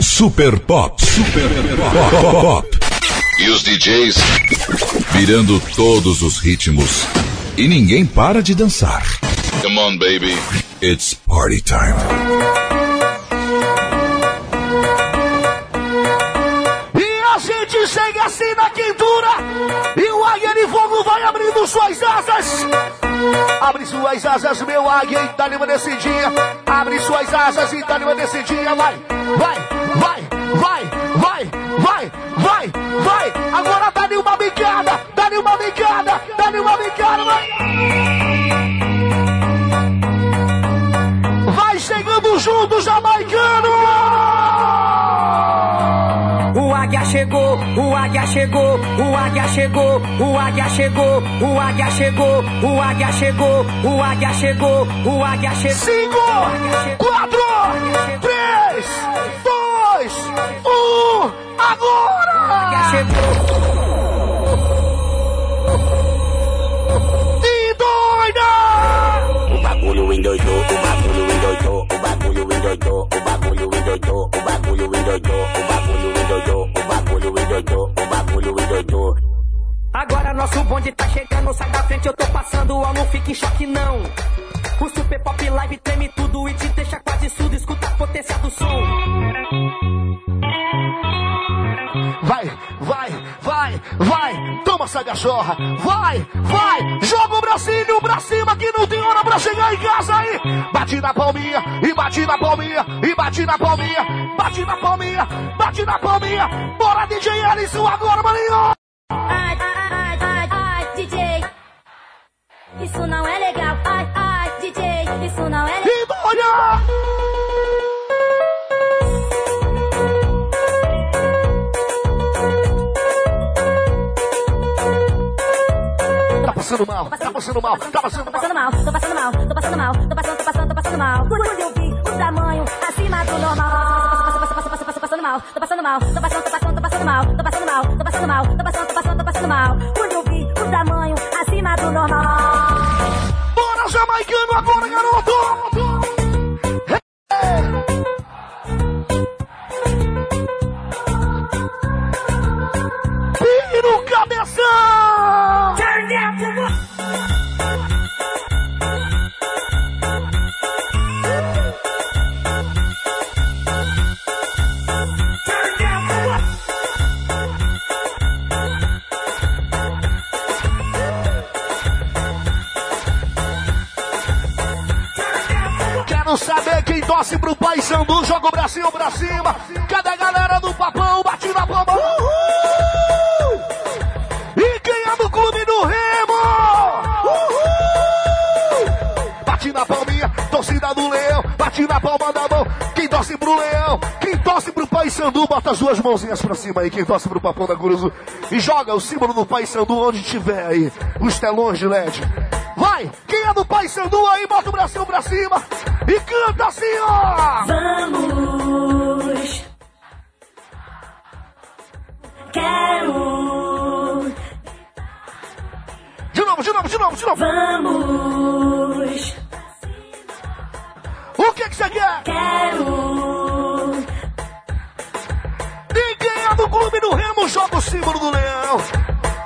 Super Pop. Super Pop. Pop. E os DJs virando todos os ritmos. E ninguém para de dançar. Come on, baby. It's party time. E a gente chega assim na quintura. E o águia de fogo vai abrindo suas asas. Abre suas asas, meu águia, e dá-lhe uma descidinha. Abre suas asas e dá-lhe uma descidinha. Vai, vai, vai, vai, vai, vai, vai, vai. Agora dá-lhe uma bicada, dá-lhe uma bicada, dá-lhe uma bicada, vai. Vai chegando junto, jamaicano. O águia chegou, o águia chegou, o águia chegou, o águia chegou, o águia chegou, o águia chegou, o águia chegou, o águia chegou. Cinco, quatro, 2, 1, agora! Já! E doida! O bagulho endoidou, o bagulho endoidou, o bagulho endoidou, o bagulho endoidou, o bagulho endoidou, o bagulho endoidou, o bagulho endoidou, o bagulho endoidou. Agora nosso bonde tá chegando, sai da frente, eu tô passando, ó, não fique em choque não. O Super Pop Live treme gachorra, vai, vai, joga o bracinho pra cima que não tem hora pra chegar em casa aí. Bate na palminha, e bate na palminha, e bate na palminha, bate na palminha, bate na palminha. Bora DJ Alisson agora, maninho! Ai, ai, ai, ai, ai, DJ. Isso não é legal. Ai, ai, DJ. Isso não é legal. E! Passando mal, tá passando mal, tá passando Tô mal. passando mal, tô passando mal, tô passando mal, tô passando, tô passando, tô passando mal. Quando eu vi o tamanho acima do normal. Passa, passando mal, tô passando mal, tô passando, tô passando, tô passando mal, tô passando mal, tô passando mal, tô passando, tô passando, tô passando mal. Quando eu vi o tamanho acima do normal. Bora, jamaicano, agora, garoto! Mãozinhas pra cima aí. Quem torce pro papão da Curuzu. E joga o símbolo do Pai Sandu onde tiver aí. Os telões de LED. Vai! Quem é do Pai Sandu aí, bota o bracinho pra cima. E canta assim, ó! Vamos. Quero. De novo, de novo, de novo, de novo. Vamos. O que que você quer? Quero. Clube do Remo, joga o símbolo do leão.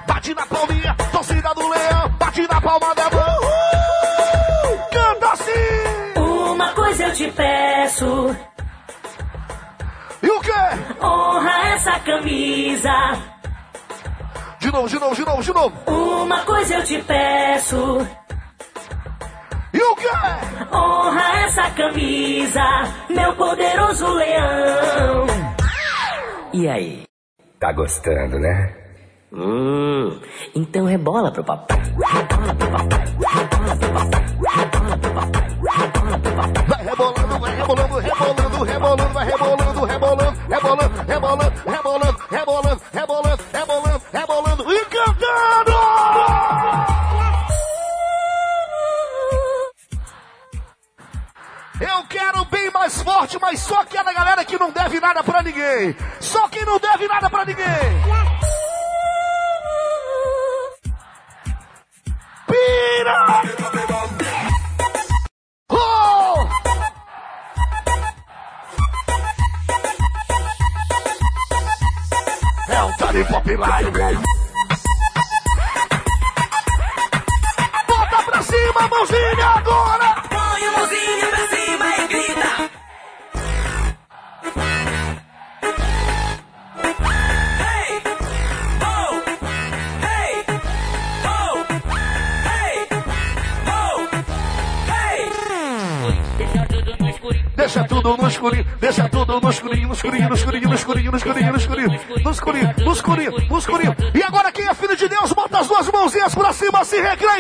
Bate na palminha, torcida do leão. Bate na palma da mão. Uhul! Canta assim! Uma coisa eu te peço. E o quê? Honra essa camisa. De novo, de novo, de novo, de novo. Uma coisa eu te peço. E o quê? Honra essa camisa. Meu poderoso leão. E aí? Tá gostando, né? Hum, então rebola pro papai. Rebola pro papai. Rebola pro papai. Rebola pro papai. Rebola pro papai. Vai rebolando, vai rebolando, rebolando, rebolando, vai rebolando, rebolando, rebolando, rebolando, rebolando, rebolando, rebolando, rebolando, rebolando e cantando! Mais forte, mas só aquela galera que não deve nada pra ninguém. Só quem não deve nada pra ninguém.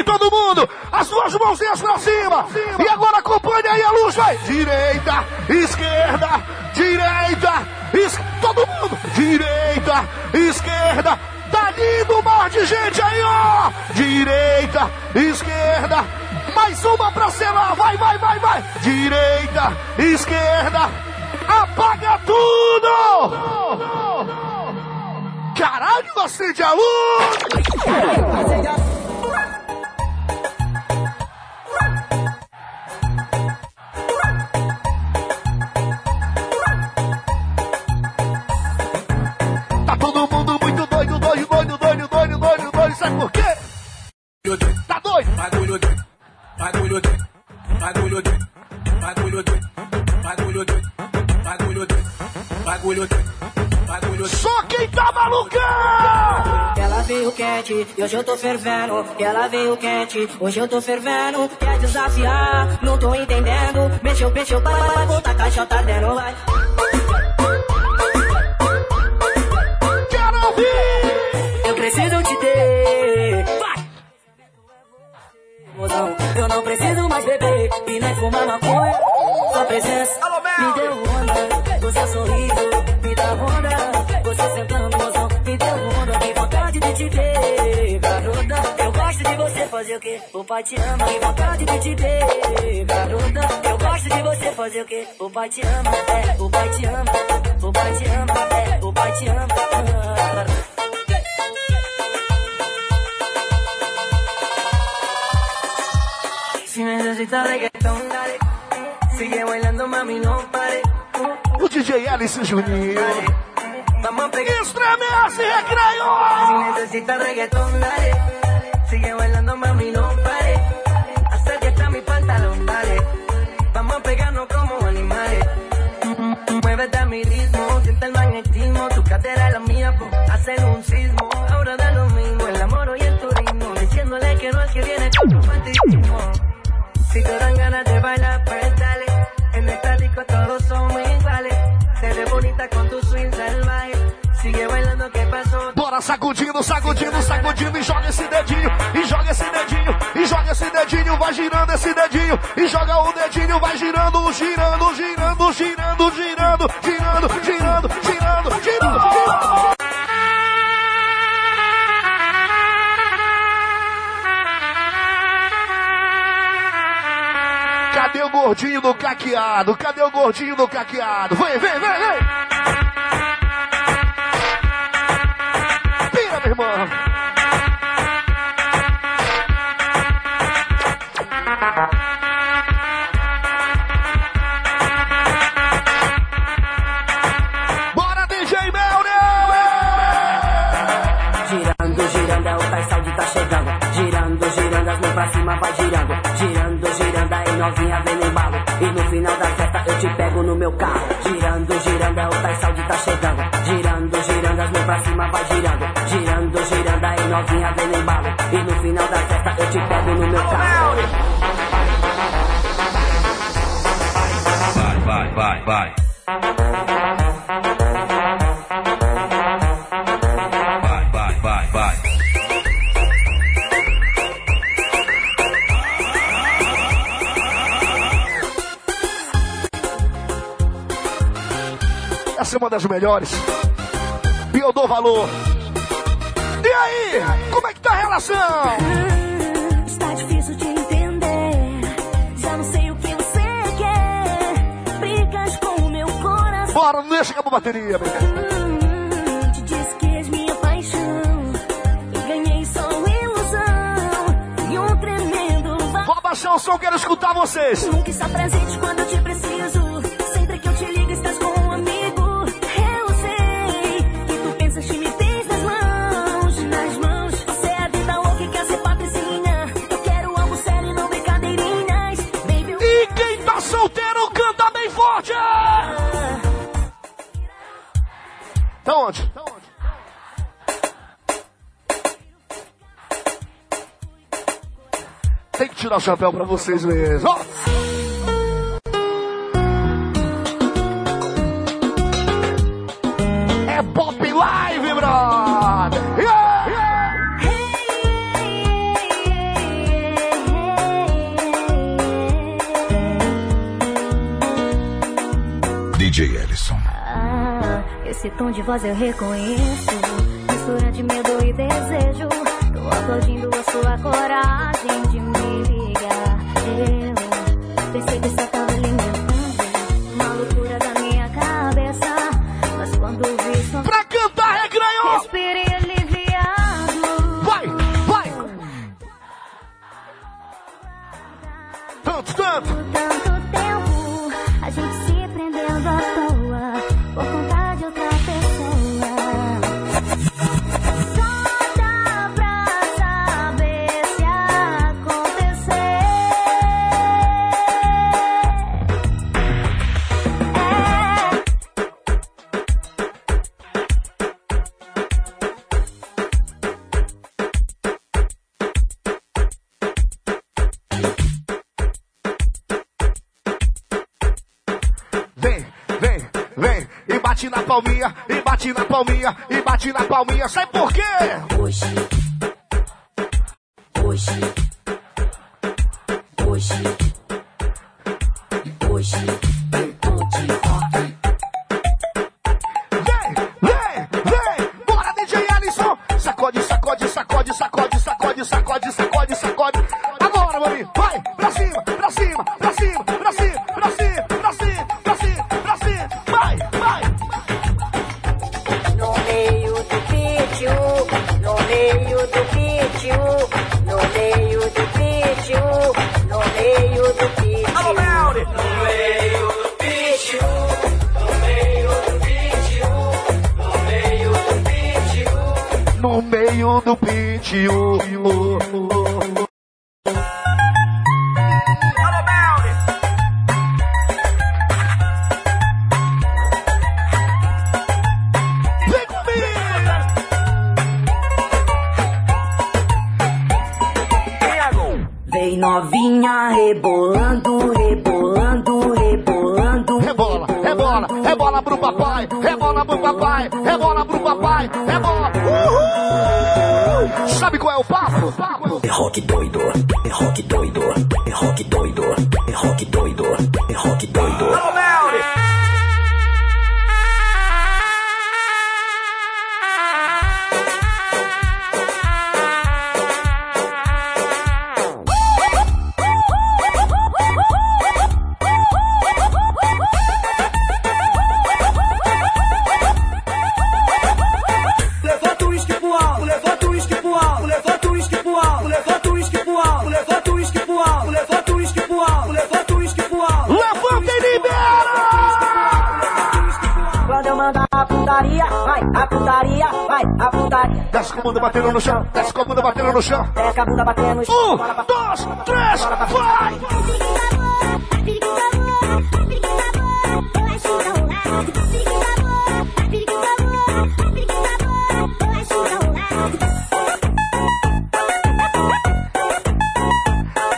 Todo mundo. As duas mãozinhas pra cima. E agora acompanha aí a luz, vai. Direita, esquerda, direita, es... todo mundo. Direita, esquerda. Tá lindo um mar de gente aí, ó. Direita, esquerda, mais uma pra selar, vai, vai, vai, vai. Direita, esquerda, apaga tudo! Caralho, acende a luz! E hoje eu tô fervendo. Ela veio quente, hoje eu tô fervendo. Quer desafiar, não tô entendendo. Mexeu, mexeu, para, para, volta, a caixa tá dentro, vai. Quero ouvir! Eu preciso te ter. Vai! Eu não preciso mais beber e nem fumar maconha. Sua presença Alô, me deu onda. Você sorriso fazer o quê? O pai te ama. Que vontade de te ver, garota. Eu gosto de você fazer o quê? O pai te ama. É, o pai te ama. O pai te ama. É, o pai te ama. Si necesitas reggaetón, dale. Sigue bailando, mami, no pare. O DJ Alice Juninho. Vamos pegar. Estremece, Si recreio! necesitas reggaetón, dale. Sigue bailando, mami, no pare. Acércate a mi pantalón, dale. Vamos a pegarnos como animales. Muévete a mi ritmo, siente el magnetismo. Tu cadera es la mía, pues, hacer un sismo. Ahora da lo mismo, el amor y el turismo. Diciéndole que no es que viene fantasismo. Si te dan ganas de bailar, pues dale. En esta disco todos somos iguales. Te ves bonita con tu swing salvaje. Sigue bailando, ¿qué pasó? Bora sacudindo, sacudindo, sacudindo e joga esse dedinho, e joga esse dedinho, e joga esse dedinho, vai girando esse dedinho, e joga o dedinho, vai girando, girando, girando, girando, girando, girando, girando, girando, girando, girando. Cadê o gordinho do caqueado? Cadê o gordinho do caqueado? Vem, vem, vem, vem! Mãos pra cima vai girando. Girando, girando, aí novinha vem no embalo. E no final da festa eu te pego no meu carro. Girando, girando, é o Pai Saúde tá chegando. Girando, girando, as mãos pra cima vai girando. Novinha vem no embalo. E no final da festa eu te pego no meu carro. Vai, vai, vai, vai. Vai, vai, vai, vai. Essa é uma das melhores. E eu dou valor. E aí? Como é que tá a relação? Está difícil de entender. Já não sei o que você quer. Brigas com o meu coração. Bora, não deixa acabar a bateria, meu. Hum, te disse que és minha paixão. E ganhei só ilusão. E um tremendo Vou abaixar o som, quero escutar vocês. Nunca está presente quando eu te preciso. o chapéu pra vocês mesmo. É Pop Live, brother! DJ Ellison. Ah, esse tom de voz eu reconheço. Mistura de medo e desejo. Tô aplaudindo a sua coragem de me pensei que só tá palminha, sai por rock doido. É rock Desce com a bunda batendo no chão. Desce com a bunda batendo no chão. Desce com a bunda no chão. Um, dois, três, vai!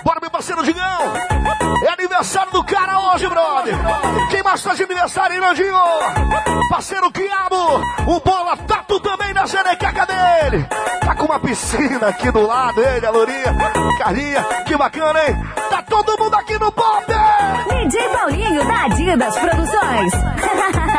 Bora, meu parceiro Digão! É aniversário do cara hoje, brother! Quem mais de aniversário, hein, Nandinho? Parceiro Quiabo! o bom piscina aqui do lado, ele, a Lourinha, Carlinha, que bacana, hein? Tá todo mundo aqui no Pop! DJ Paulinho da Adidas Produções.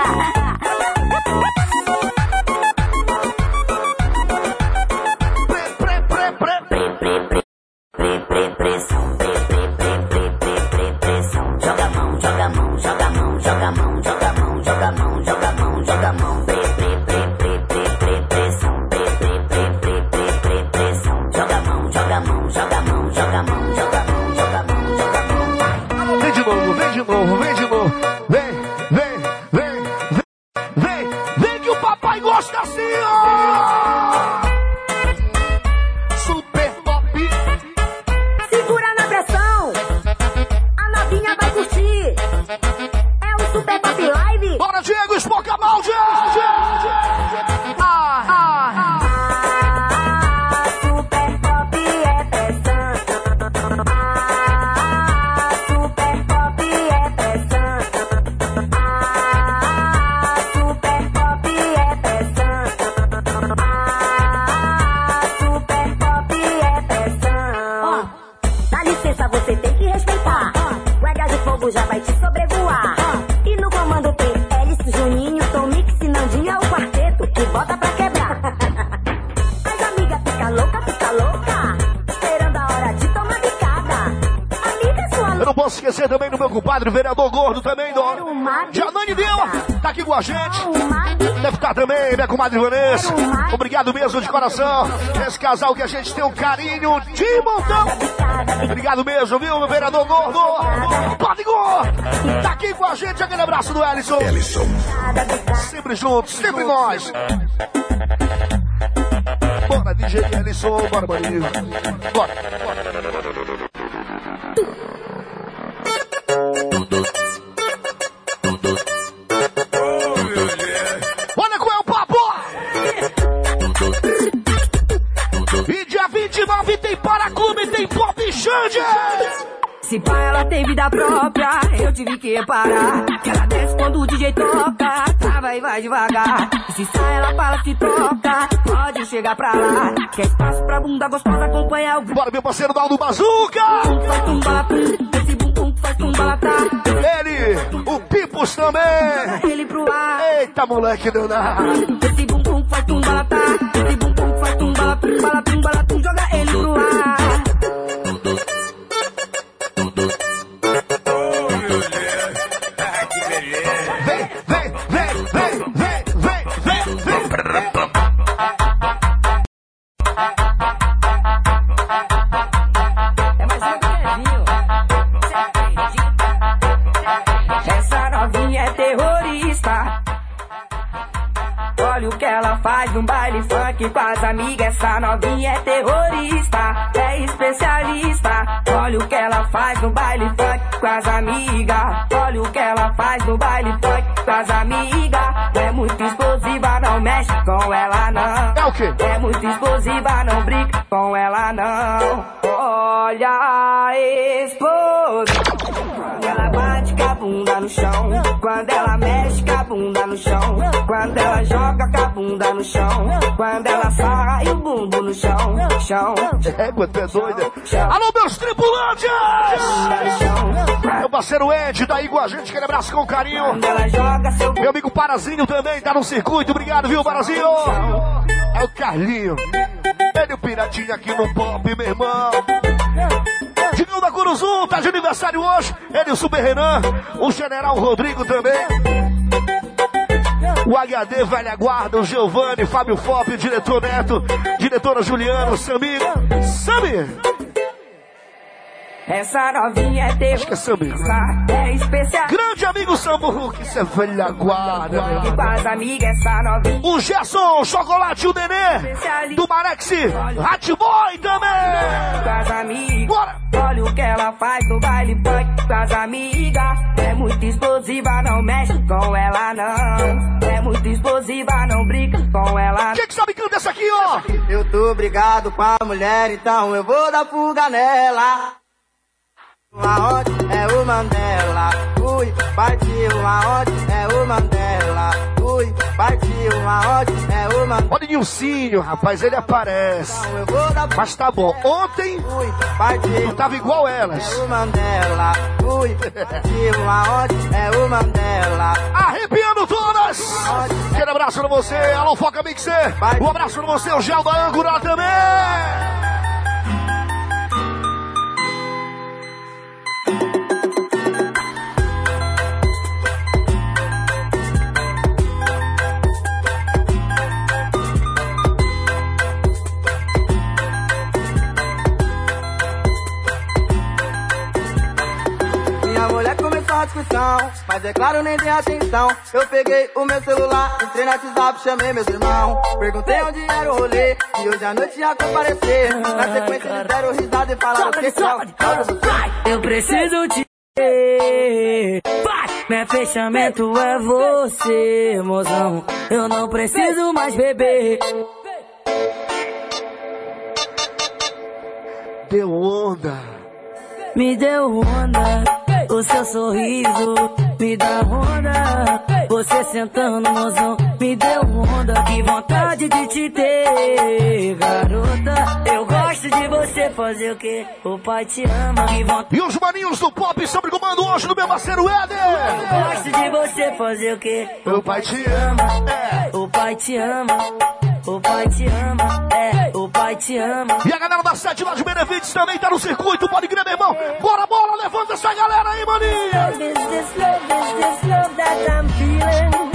compadre vereador gordo também, Dona. Janane Dela, tá aqui com a gente. Deve estar também, minha comadre Vanessa. Obrigado mesmo de coração. Esse casal que a gente tem um carinho de montão. Obrigado mesmo, viu, meu vereador gordo? Pode gordo! Tá aqui com a gente, aquele abraço do Ellison. Ellison. Sempre juntos, sempre nós. Bora, DJ Ellison, bora, Marinho. Bora, bora. Tem vida própria, eu tive que reparar. Que ela desce quando o DJ toca, trava e vai devagar. E se sai, ela fala que troca, pode chegar pra lá. Quer espaço pra bunda gostosa, acompanhar o Bora, meu parceiro Daldo Bazuca! faz esse faz tá. Ele, o Pipos também! Ele pro ar, Eita, moleque, deu na... esse bum bum faz tumba tá. Esse bum bum faz tumba tumba tumba tum, joga funk com as amigas. Essa novinha é terrorista, é especialista. Olha o que ela faz no baile funk com as amigas. Olha o que ela faz no baile funk com as amigas. É muito explosiva, não mexe com ela não. É o quê? É muito explosiva, não brinca com ela não. Olha a explosão. No chão. Quando ela mexe com a bunda no chão. Quando ela joga com a bunda no chão. Quando ela sarra e o bumbum no chão. Chão. Égua, tu é doida? Alô, meus tripulantes! Meu parceiro Ed, tá aí com a gente, aquele abraço com carinho. Joga seu Meu amigo Parazinho também tá no circuito, obrigado, viu, Parazinho? É o Carlinho. Ele o Piratinha aqui no pop, meu irmão. Digão da Curuzu, tá de aniversário hoje. Ele e o Super Renan. O General Rodrigo também. O HD Velha Guarda, o Giovanni, Fábio Fop, o diretor Neto, diretora Juliana, o Samir. Samir! Essa novinha é Acho que é Samir. terrorista, é especial. Grande amigo Samur, que isso é velha guarda. E amigas, essa novinha O Gerson, Chocolate, o Nenê, do Marex, Hatboy também. amigas. Bora! Olha o que ela faz no baile funk com as amigas. É muito explosiva, não mexe com ela não. É muito explosiva, não brinca com ela. Quem que sabe canta essa aqui, ó? Eu tô brigado com a mulher, então eu vou dar fuga nela. Aonde é o Mandela? Ui, partiu aonde é o Mandela? Ui, partiu aonde é o Mandela? Olha o Nilcinho, rapaz, ele aparece. Então Mas tá bom, ontem Ui, partiu eu tava igual elas. é o Mandela. Ui, partiu aonde é o Mandela? Arrepiando todas! Aquele abraço pra você, alô Foca Mixer. Um abraço pra você, o Gel da Âncora também. Discussão, mas é claro, nem dei atenção. Eu peguei o meu celular, entrei no WhatsApp, chamei meus irmãos. Perguntei onde era o rolê, e hoje à noite ia comparecer. Na sequência, eles deram risada e falaram que Eu preciso te ver. Vai! Meu fechamento é você, mozão. Eu não preciso mais beber. Deu onda. Me deu onda, o seu sorriso me dá onda. Você sentando, mozão, me deu onda. Que vontade de te ter, garota. Eu gosto de você fazer o que o pai te ama. Que vontade. E os maninhos do pop sobre comando hoje do meu parceiro Éder. Eu gosto de você fazer o que Meu pai te ama. É. o pai te ama. O pai te ama, é, o pai te ama. E a galera da Sete lá de Benevides também tá no circuito, pode crer, meu irmão. Bora, bora, levanta essa galera aí, maninha. Love is this love, is this love that I'm feeling.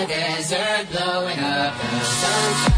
The desert, blowing up the sunshine.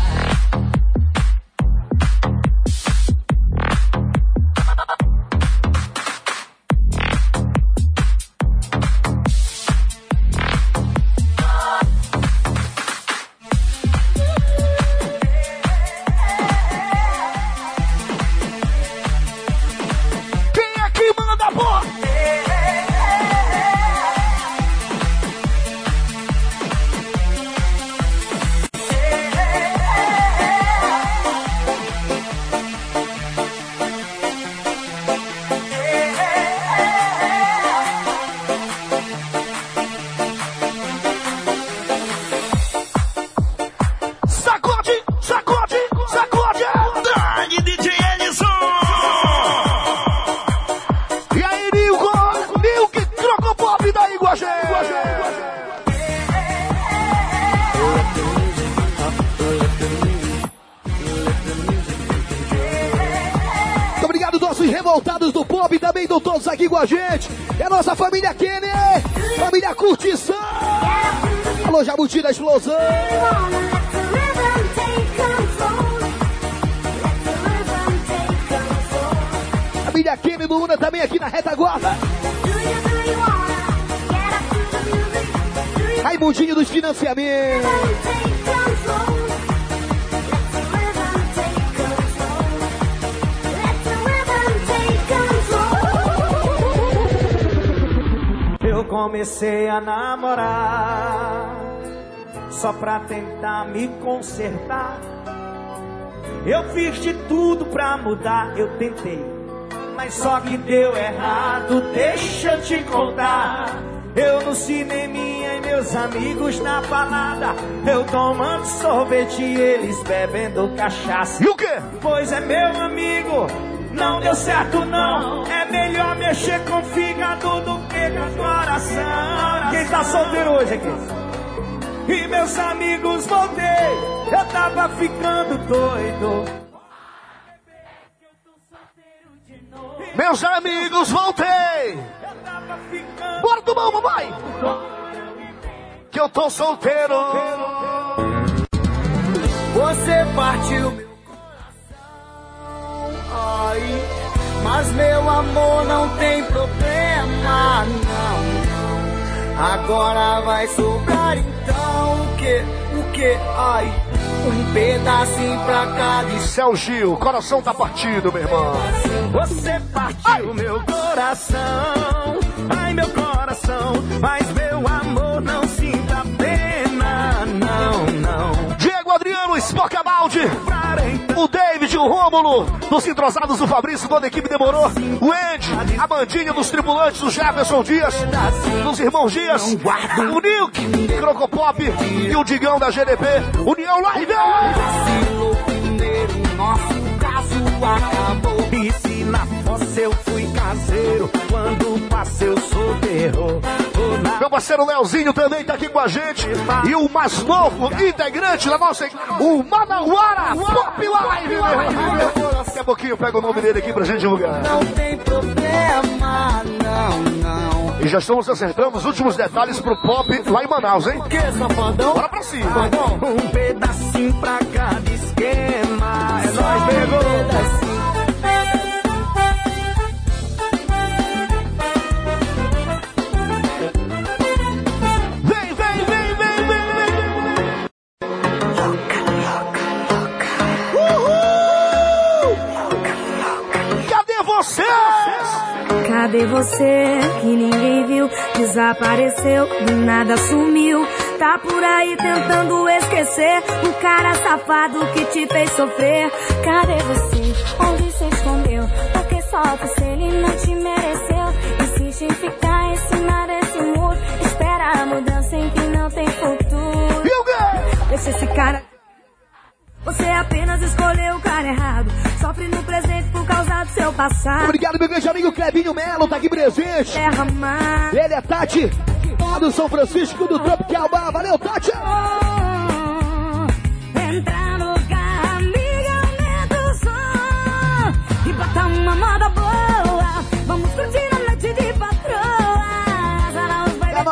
Família Kenny do Luna também aqui na retaguarda. Raimundinho dos financiamentos. Eu comecei a namorar só pra tentar me consertar. Eu fiz de tudo pra mudar, eu tentei, mas só que deu errado. Deixa eu te contar. Eu no cineminha e meus amigos na balada. Eu tomando sorvete e eles bebendo cachaça. E o quê? Pois é, meu amigo, não deu certo não. É melhor mexer com fígado do que com coração. Quem tá solteiro hoje aqui? E meus amigos voltei, eu tava ficando doido. Meus amigos, voltei! Bora tomar uma, vai! Que eu tô solteiro! Você partiu meu coração, ai, mas meu amor não tem problema, não. Agora vai sobrar então o que, o que, ai, um pedacinho pra cada Céu Gil, coração tá partido, meu irmão. Você partiu meu coração, ai meu coração, mas meu amor não sinta pena, não, não. Diego Adriano, Spock Balde, o David, o Rômulo, dos entrosados do Fabrício, toda a equipe demorou. O Andy, a bandinha dos tripulantes, o Jefferson Dias, dos irmãos Dias, o Nilk, Crocopop e o Digão da GDP. União Live! nosso caso acabou. Na fossa eu fui caseiro, quando passei eu sou terror. Na Meu parceiro Leozinho também tá aqui com a gente. E o mais novo integrante da nossa equipe, o Manauara Pop Live. Daqui a pouquinho pega o nome dele aqui pra gente divulgar. não tem problema, não, não. E já estamos acertando os últimos detalhes pro pop lá em Manaus, hein? Bora pra cima. Um pedacinho pra cada esquema. É nóis, pegou. Cadê você que ninguém viu? Desapareceu, do nada sumiu. Tá por aí tentando esquecer. o cara safado que te fez sofrer. Cadê você? Onde você escondeu? Porque só você ele não te mereceu. Insiste em ficar em cima desse muro. Espera a mudança em que não tem futuro. Deixa esse cara. Você apenas escolheu o cara errado. Sofre no presente por causa do seu passado. Obrigado, meu grande amigo Clebinho Melo, tá aqui presente. Terra má. Ele é Tati, lá do São Francisco do Tropical Bar. Valeu, Tati! Entra no carro, amiga, aumenta o som. E bota uma moda boa.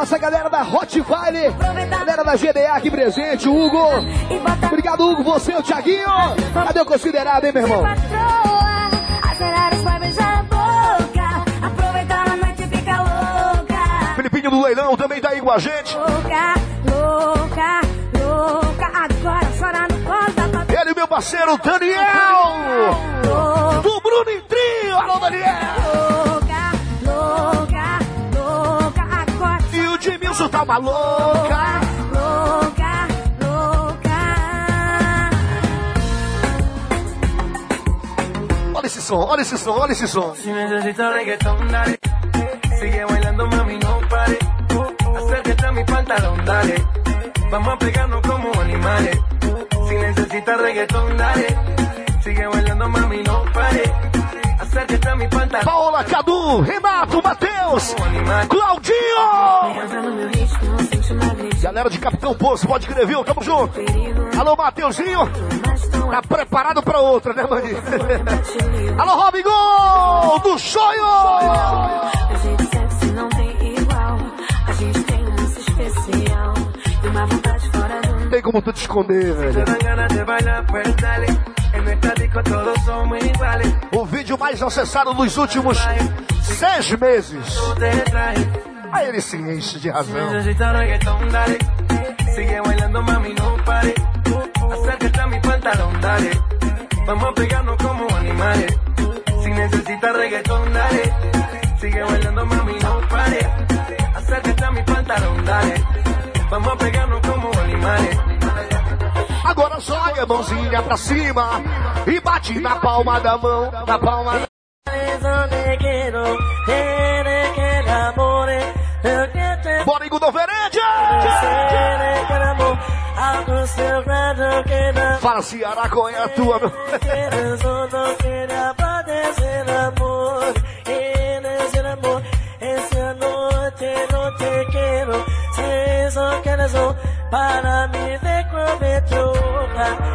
Nossa galera da Hot Vale, galera da GDA aqui presente, o Hugo. e Obrigado, Hugo, você, o Thiaguinho. Cadê o considerado, hein, meu irmão? e. Filipinho do Leilão também tá aí com a gente. Louca, louca, louca. Agora chora no colo da patroa. Ele, meu parceiro Daniel, do Bruno em Trio. Alô, Daniel. O Dimilson tá uma louca. louca, louca. Olha esse som, olha esse som, olha esse som. Si necesitas reggaetón, dale. Sigue bailando, mami, no pare. Acércate a mi pantalón, dale. Vamos a pegarnos como animales. Si necesitas reggaetón, dale. Sigue bailando, mami, no pare. Paola, Cadu, Renato, Matheus. Claudinho. Galera de Capitão Poço, pode crer, viu? Tamo junto. Alô, Mateuzinho. Tá preparado pra outra, né, livre. Alô, Rob Gol, do sonho. Sexy não tem igual. A gente tem um lance especial. E uma vontade fora do Não tem como tu te esconder, velho. O vídeo mais acessado nos últimos seis meses. Aí ele se enche de razão. Sigue bailando, mami, no pare. Acércate a mi pantalón, dale. Vamos a pegarnos como animales. Si necesitas reggaetón, dale. Sigue bailando, mami, no pare. Acércate a mi pantalón, dale. Vamos a pegarnos como animales. Agora joga a mãozinha pra cima e bate na palma da mão, na palma da... Bora, Igor Doverende! Fala, Ceará, qual é a tua? Para mí de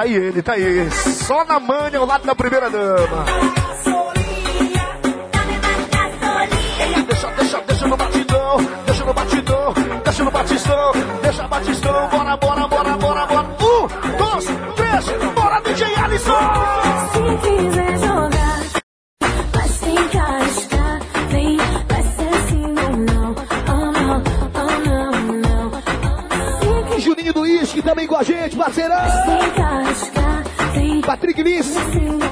Tá aí ele, tá aí. Só na manha ao lado da primeira dama. Deixa, deixa, deixa no batidão, deixa no batidão, deixa no batistão, deixa batistão, bora, bora, bora, bora, bora. Um, dois, três, bora, DJ Alisson! Se quiser jogar, encaixar. Vem, vai ser assim ou não. Oh não, oh não, não. Juninho do Isque também com a gente, parceirão! Patrick Liz,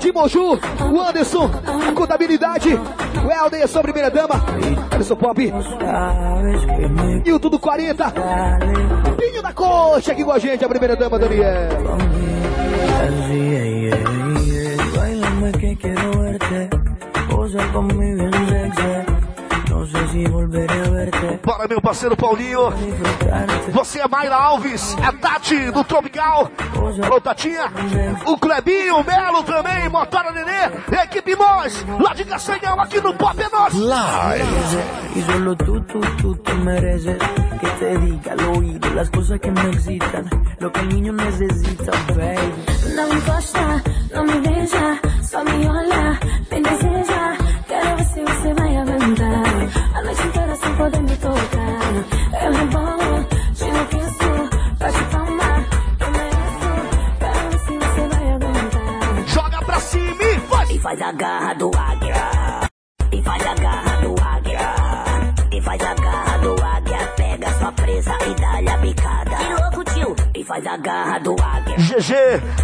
de Moju, o Anderson, a contabilidade, o Helderson, primeira dama, Anderson Pop, e Tudo 40, Pinho da Coxa aqui com a gente, a primeira dama, Daniel. Bora, meu parceiro Paulinho. Você é Mayra Alves, é Tati do Tropical. Alô, Tatinha. O Clebinho, o Melo também, Motora Nenê, equipe Nós, lá de Castanhão, aqui no Pop é Nós. Baby. Não me encosta, não me beija, só me olha, me deseja. Garra do águia. GG,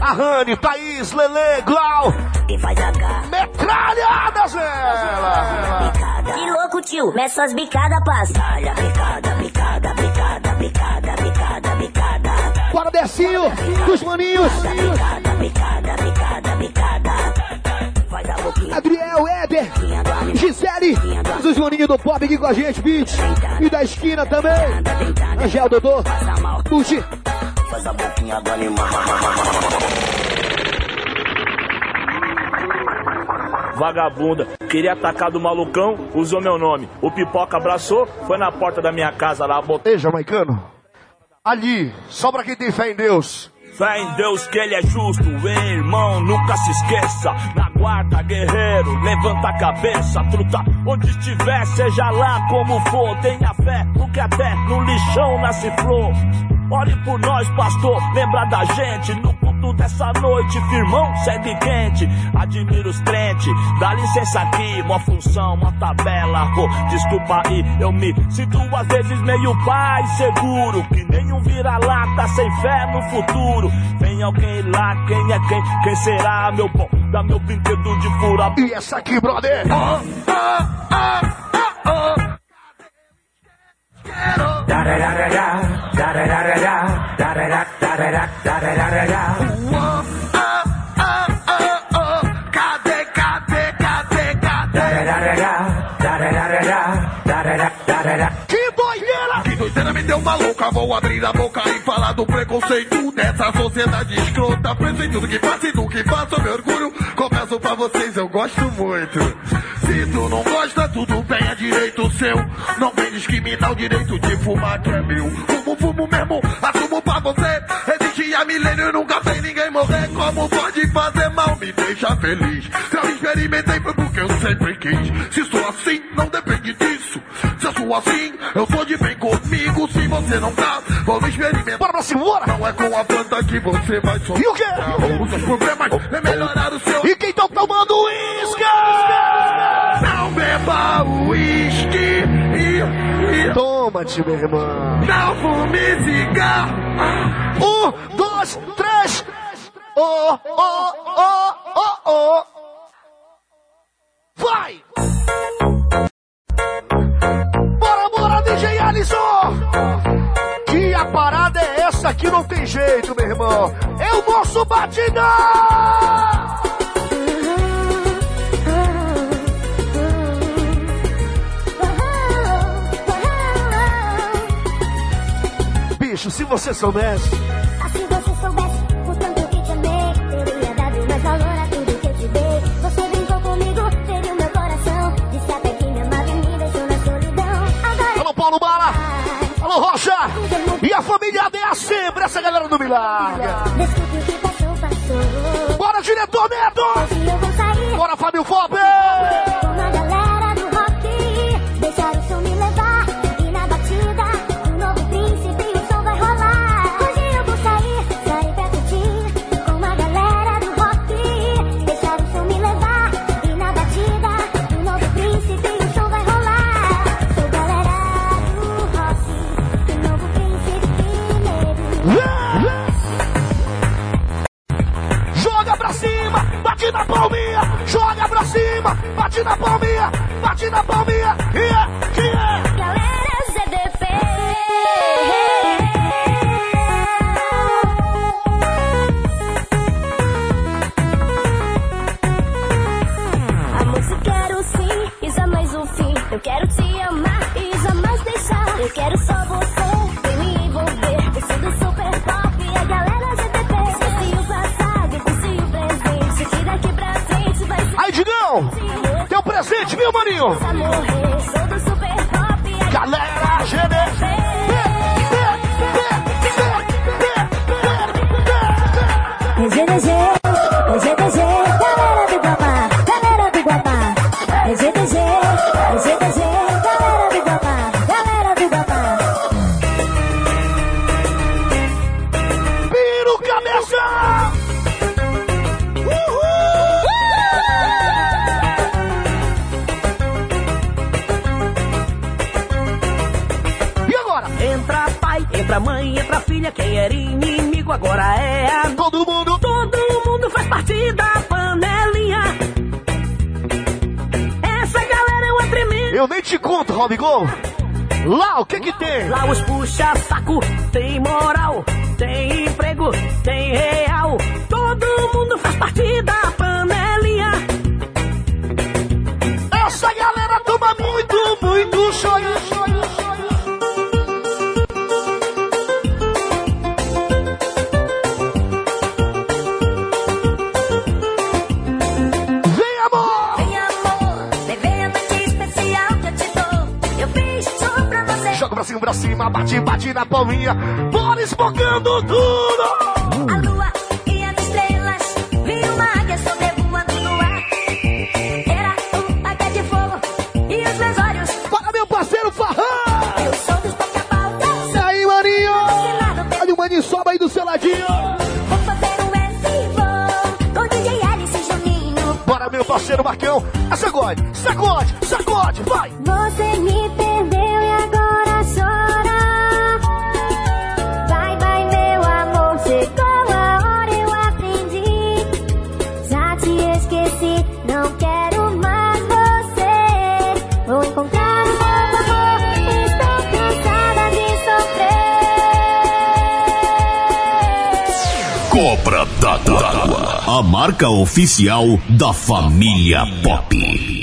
a Rani, Thaís, Lele, Glau. E faz a garra. Metralhadas, ela. Bicada. Que louco, tio. Mete suas bicadas, passa. Dá-lhe a bicada, bicada, bicada, bicada, bicada, bicada. Bora, Decinho, dos maninhos. Bicada, bicada, bicada, bicada. Faz a boquinha. Adriel, Éder, anime. Gisele, dos maninhos do Pop aqui com a gente, beat. E da esquina também. Angel, Dodô. Puxa. Faz a boquinha do animal. Vagabunda, queria atacar do malucão, usou meu nome. O pipoca abraçou, foi na porta da minha casa lá, botou. Ei, jamaicano. Ali, só pra quem tem fé em Deus. Fé em Deus que ele é justo, ei, irmão, nunca se esqueça. Na guarda, guerreiro, levanta a cabeça, truta. Onde estiver, seja lá como for, tenha fé, porque até no lixão nasce flor. Ore por nós, pastor, lembra da gente no culto dessa noite, firmão, segue quente. Admiro os crentes, dá licença aqui, uma função, uma tabela. Pô, desculpa aí, eu me sinto às vezes meio pai seguro, que nenhum vira-lata sem fé no futuro. Vem alguém lá, quem é quem? Quem será, meu bom? Dá meu brinquedo de fura. E essa aqui, brother. Cadê, cadê, cadê, cadê? Que doideira! Que doideira me deu uma vou abrir a boca e falar do preconceito dessa sociedade escrota. Penso em tudo que faço e do que faço, meu orgulho. Confesso pra vocês, eu gosto muito. Se tu não gosta, tudo bem, é direito seu. Não vem discriminar o direito de fumar, que é meu. Fumo, fumo mesmo, assumo pra você. Existe há milênio nunca tem ninguém morrer. Como pode fazer mal, me deixa feliz. Se eu experimentei foi porque eu sempre quis. Se sou assim, não depende disso. Se eu sou assim, eu sou de bem comigo. Se você não tá, vamos experimentar. Bora pra cima! Não é com a planta que você vai sofrer. E o quê? Os seus problemas é melhorar o seu. E quem tá tomando uísque? Não beba uísque Toma-te, meu irmão. não fume cigarro. Um, dois, três. Oh, oh, oh, oh, oh. Vai! Bora, bora, DJ Alisson! Que a parada é essa que não tem jeito, meu irmão. É o nosso batidão! Bicho, se você soubesse. Assim você soubesse o tanto que te amei, teria dado mais valor a tudo que eu te dei. Você brincou comigo, feriu meu coração. Disse até que me amava e me deixou na solidão. Agora Alô, Paulo Bala! Alô, Rocha! E a família DEA sempre, essa galera do Milagre! desculpe o que passou, passou. Bora, diretor Neto! Bora, Fábio Fope! Cima, bate na palminha, bate na palminha, e é, presente, Lá, o que que tem? Lá os puxa saco, tem cima, bate, bate na palminha. Bora espocando tudo! A lua e as estrelas, vi uma águia sobrevoando no ar. Era um águia de fogo e os meus olhos. Para meu parceiro Farrão! Eu sou dos toca-pautas. E aí, maninho? Olha o maninho sobe aí do seu ladinho. Vou fazer um SEO com DJ Alice Juninho. Bora, meu parceiro Marcão. Ah, Sacode, sacode, sacode, vai! Cobra d'Água. A marca oficial da família Pop.